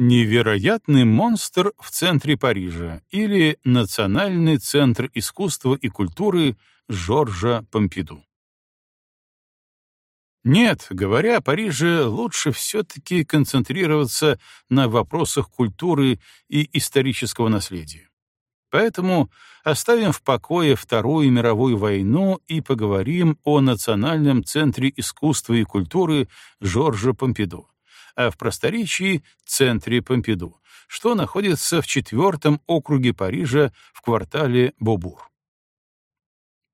Невероятный монстр в центре Парижа или Национальный центр искусства и культуры Жоржа Помпиду. Нет, говоря о Париже, лучше все-таки концентрироваться на вопросах культуры и исторического наследия. Поэтому оставим в покое Вторую мировую войну и поговорим о Национальном центре искусства и культуры Жоржа Помпиду а в просторечии — центре Помпиду, что находится в четвертом округе Парижа в квартале Бобур.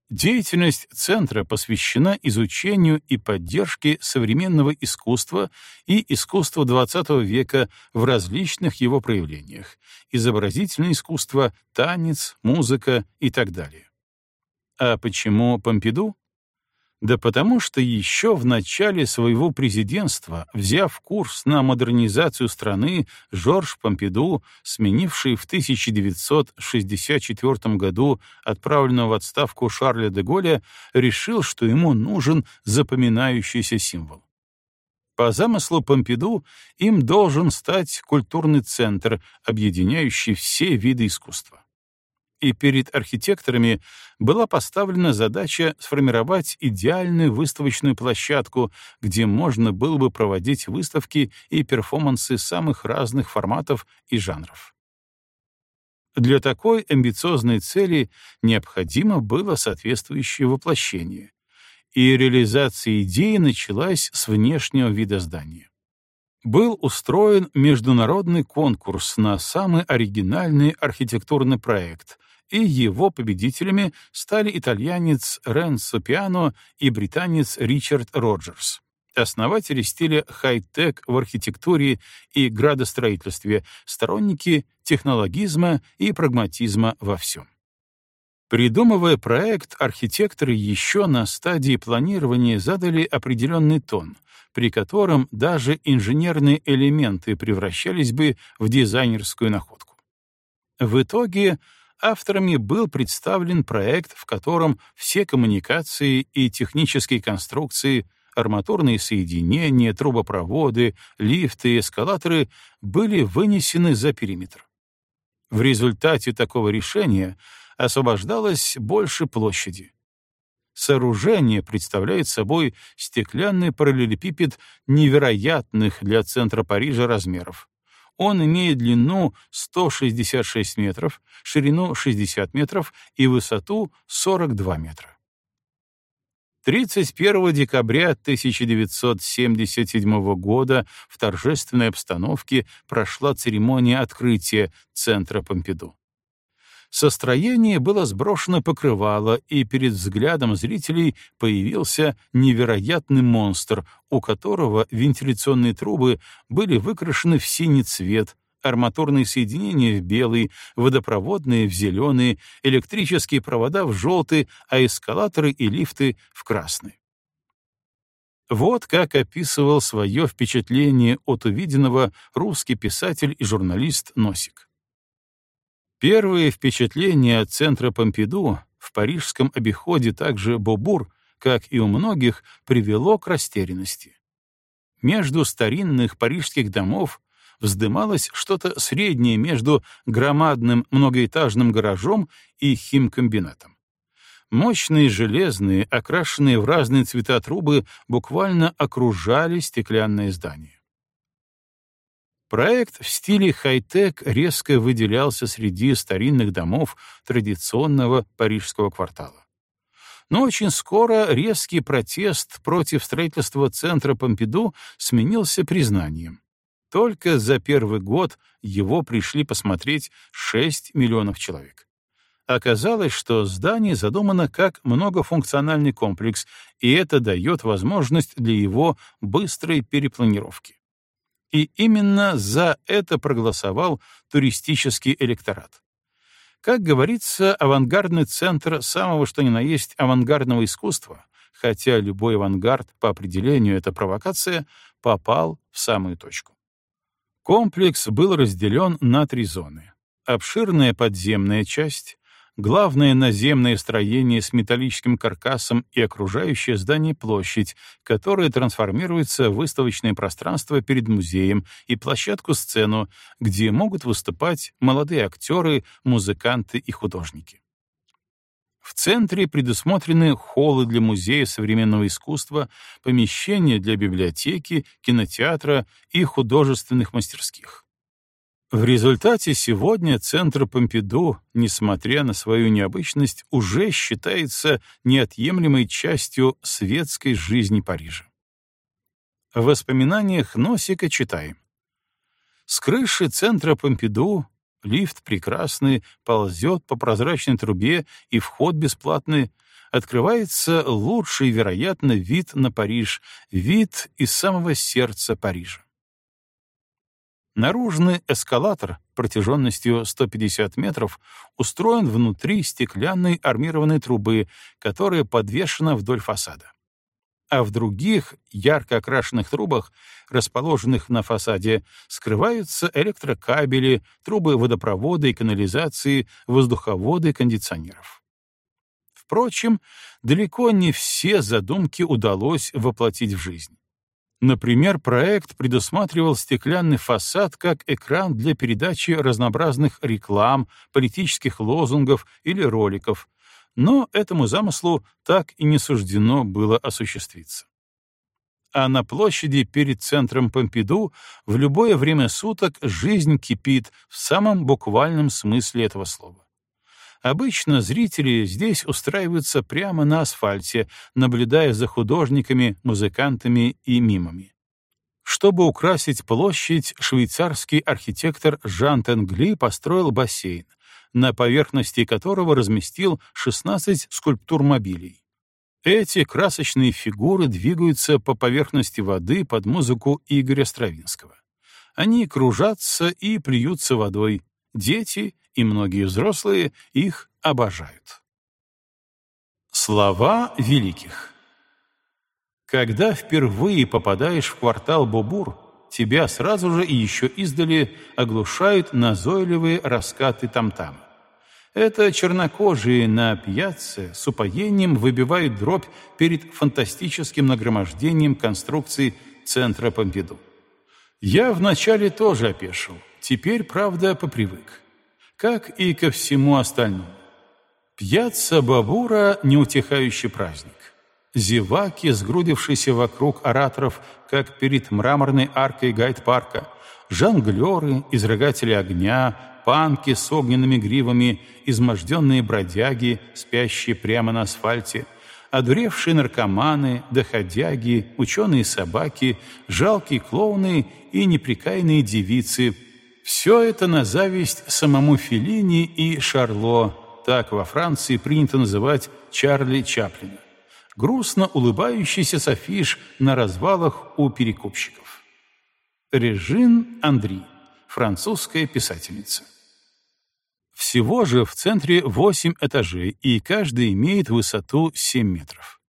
Деятельность центра посвящена изучению и поддержке современного искусства и искусства XX века в различных его проявлениях — изобразительное искусство, танец, музыка и так далее. А почему Помпиду? Да потому что еще в начале своего президентства, взяв курс на модернизацию страны, Жорж Помпиду, сменивший в 1964 году отправленного в отставку Шарля де Голля, решил, что ему нужен запоминающийся символ. По замыслу Помпиду им должен стать культурный центр, объединяющий все виды искусства и перед архитекторами была поставлена задача сформировать идеальную выставочную площадку, где можно было бы проводить выставки и перформансы самых разных форматов и жанров. Для такой амбициозной цели необходимо было соответствующее воплощение, и реализация идеи началась с внешнего вида здания был устроен международный конкурс на самый оригинальный архитектурный проект, и его победителями стали итальянец Ренцо Пиано и британец Ричард Роджерс, основатели стиля хай-тек в архитектуре и градостроительстве, сторонники технологизма и прагматизма во всем. Придумывая проект, архитекторы еще на стадии планирования задали определенный тон, при котором даже инженерные элементы превращались бы в дизайнерскую находку. В итоге авторами был представлен проект, в котором все коммуникации и технические конструкции, арматурные соединения, трубопроводы, лифты эскалаторы были вынесены за периметр. В результате такого решения освобождалось больше площади. Сооружение представляет собой стеклянный параллелепипед невероятных для центра Парижа размеров он имеет длину 166 метров, ширину 60 метров и высоту 42 метра. 31 декабря 1977 года в торжественной обстановке прошла церемония открытия Центра Помпиду. Со строения было сброшено покрывало, и перед взглядом зрителей появился невероятный монстр, у которого вентиляционные трубы были выкрашены в синий цвет, арматурные соединения в белый, водопроводные в зеленый, электрические провода в желтый, а эскалаторы и лифты в красный. Вот как описывал свое впечатление от увиденного русский писатель и журналист Носик. Первые впечатления от центра Помпиду в парижском обиходе также Бобур, как и у многих, привело к растерянности. Между старинных парижских домов вздымалось что-то среднее между громадным многоэтажным гаражом и химкомбинатом. Мощные железные, окрашенные в разные цвета трубы буквально окружали стеклянное здание. Проект в стиле хай-тек резко выделялся среди старинных домов традиционного парижского квартала. Но очень скоро резкий протест против строительства центра Помпиду сменился признанием. Только за первый год его пришли посмотреть 6 миллионов человек. Оказалось, что здание задумано как многофункциональный комплекс, и это дает возможность для его быстрой перепланировки. И именно за это проголосовал туристический электорат. Как говорится, авангардный центр самого что ни на есть авангардного искусства, хотя любой авангард по определению — это провокация, попал в самую точку. Комплекс был разделен на три зоны. Обширная подземная часть, главное наземное строение с металлическим каркасом и окружающее здание площадь, которая трансформируется в выставочное пространство перед музеем и площадку-сцену, где могут выступать молодые актеры, музыканты и художники. В центре предусмотрены холлы для Музея современного искусства, помещения для библиотеки, кинотеатра и художественных мастерских. В результате сегодня Центр Помпиду, несмотря на свою необычность, уже считается неотъемлемой частью светской жизни Парижа. В воспоминаниях Носика читаем. С крыши Центра Помпиду Лифт прекрасный, ползет по прозрачной трубе, и вход бесплатный. Открывается лучший, вероятно, вид на Париж, вид из самого сердца Парижа. Наружный эскалатор протяженностью 150 метров устроен внутри стеклянной армированной трубы, которая подвешена вдоль фасада а в других ярко окрашенных трубах, расположенных на фасаде, скрываются электрокабели, трубы водопровода и канализации, воздуховоды и кондиционеров. Впрочем, далеко не все задумки удалось воплотить в жизнь. Например, проект предусматривал стеклянный фасад как экран для передачи разнообразных реклам, политических лозунгов или роликов, но этому замыслу так и не суждено было осуществиться. А на площади перед центром Помпиду в любое время суток жизнь кипит в самом буквальном смысле этого слова. Обычно зрители здесь устраиваются прямо на асфальте, наблюдая за художниками, музыкантами и мимами. Чтобы украсить площадь, швейцарский архитектор Жан Тенгли построил бассейн, на поверхности которого разместил 16 скульптур-мобилей. Эти красочные фигуры двигаются по поверхности воды под музыку Игоря Стравинского. Они кружатся и плюются водой. Дети и многие взрослые их обожают. Слова великих Когда впервые попадаешь в квартал Бобур, тебя сразу же и еще издали оглушают назойливые раскаты там-там. Это чернокожие на пьяце с упоением выбивают дробь перед фантастическим нагромождением конструкций центра Помпиду. Я вначале тоже опешил, теперь, правда, попривык. Как и ко всему остальному. Пьяца Бабура — неутихающий праздник. Зеваки, сгрудившиеся вокруг ораторов, как перед мраморной аркой гайд-парка, жонглеры, изрыгатели огня, панки с огненными гривами, изможденные бродяги, спящие прямо на асфальте, одуревшие наркоманы, доходяги, ученые-собаки, жалкие клоуны и неприкаянные девицы — все это на зависть самому Феллини и Шарло, так во Франции принято называть Чарли Чаплина, грустно улыбающийся Софиш на развалах у перекупщиков. Режин Андри, французская писательница. Всего же в центре 8 этажей, и каждый имеет высоту 7 метров.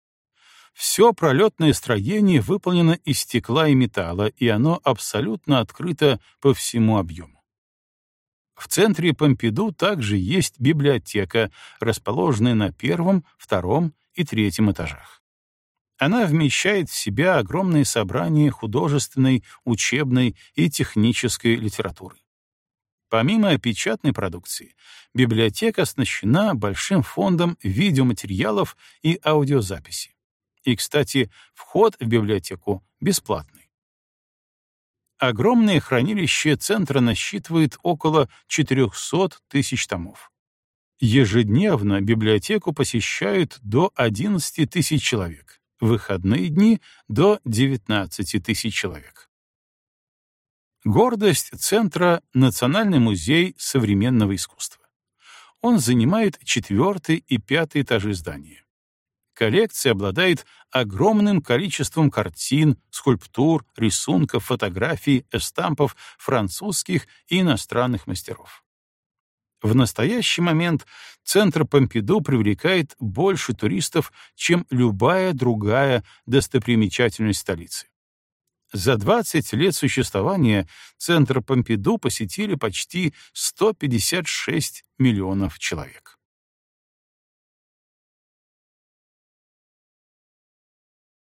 Все пролетное строение выполнено из стекла и металла, и оно абсолютно открыто по всему объему. В центре Помпиду также есть библиотека, расположенная на первом, втором и третьем этажах. Она вмещает в себя огромные собрания художественной, учебной и технической литературы. Помимо печатной продукции, библиотека оснащена большим фондом видеоматериалов и аудиозаписи. И, кстати, вход в библиотеку бесплатный. Огромное хранилище центра насчитывает около 400 тысяч томов. Ежедневно библиотеку посещают до 11 тысяч человек, выходные дни — до 19 тысяч человек. Гордость центра — Национальный музей современного искусства. Он занимает четвертый и пятый этажи здания. Коллекция обладает огромным количеством картин, скульптур, рисунков, фотографий, эстампов французских и иностранных мастеров. В настоящий момент Центр Помпиду привлекает больше туристов, чем любая другая достопримечательность столицы. За 20 лет существования Центр Помпиду посетили почти 156 миллионов человек.